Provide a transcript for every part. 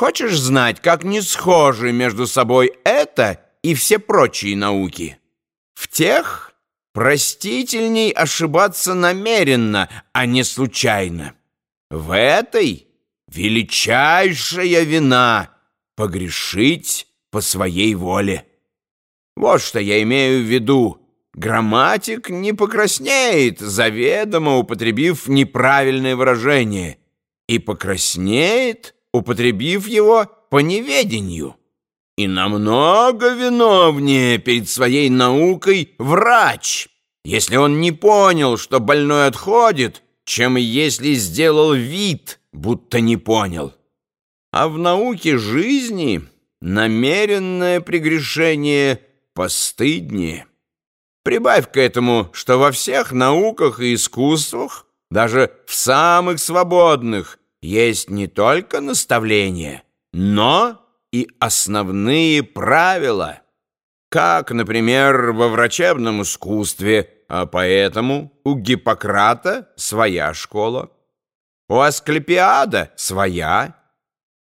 Хочешь знать, как не схожи между собой это и все прочие науки? В тех простительней ошибаться намеренно, а не случайно. В этой величайшая вина — погрешить по своей воле. Вот что я имею в виду. Грамматик не покраснеет, заведомо употребив неправильное выражение, и покраснеет, употребив его по неведению. И намного виновнее перед своей наукой врач, если он не понял, что больной отходит, чем если сделал вид, будто не понял. А в науке жизни намеренное прегрешение постыднее. Прибавь к этому, что во всех науках и искусствах, даже в самых свободных, есть не только наставления, но и основные правила, как, например, во врачебном искусстве, а поэтому у Гиппократа своя школа, у Асклепиада своя,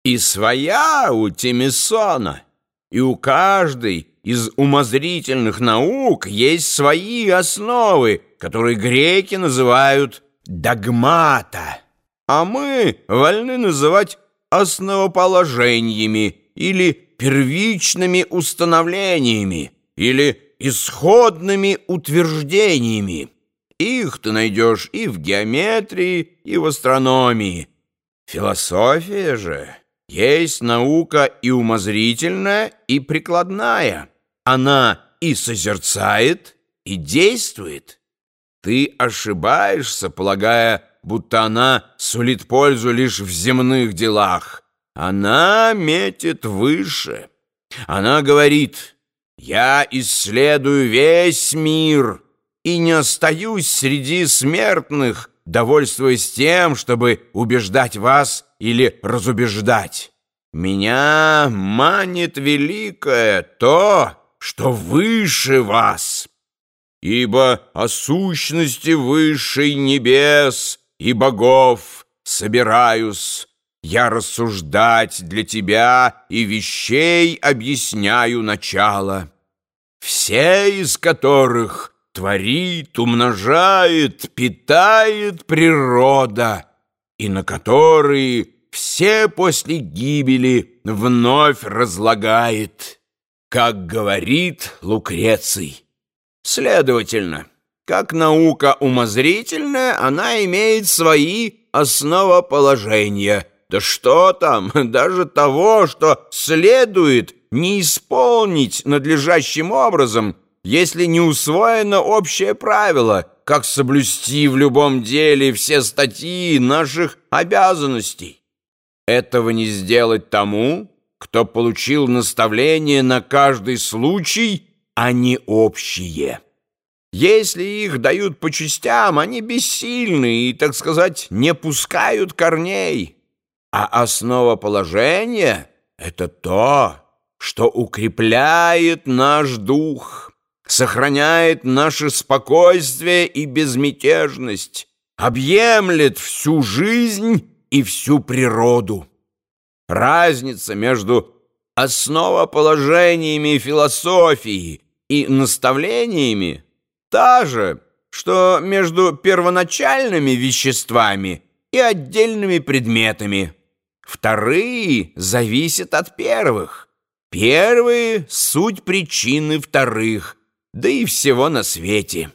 и своя у Тимисона, и у каждой из умозрительных наук есть свои основы, которые греки называют догмата, а мы вольны называть основоположениями или первичными установлениями или исходными утверждениями. Их ты найдешь и в геометрии, и в астрономии. Философия же есть наука и умозрительная, и прикладная. Она и созерцает, и действует. Ты ошибаешься, полагая, будто она сулит пользу лишь в земных делах. Она метит выше. Она говорит, «Я исследую весь мир и не остаюсь среди смертных, довольствуясь тем, чтобы убеждать вас или разубеждать. Меня манит великое то, что выше вас. Ибо о сущности высшей небес и богов собираюсь я рассуждать для тебя и вещей объясняю начало, все из которых творит, умножает, питает природа, и на которые все после гибели вновь разлагает, как говорит Лукреций. Следовательно, как наука умозрительная, она имеет свои основоположения. Да что там, даже того, что следует не исполнить надлежащим образом, если не усвоено общее правило, как соблюсти в любом деле все статьи наших обязанностей. Этого не сделать тому, кто получил наставление на каждый случай, а не общее. Если их дают по частям, они бессильны и, так сказать, не пускают корней. А основа положения — это то, что укрепляет наш дух, сохраняет наше спокойствие и безмятежность, объемлет всю жизнь и всю природу. Разница между основоположениями философии и наставлениями та же, что между первоначальными веществами и отдельными предметами. Вторые зависят от первых. Первые — суть причины вторых, да и всего на свете.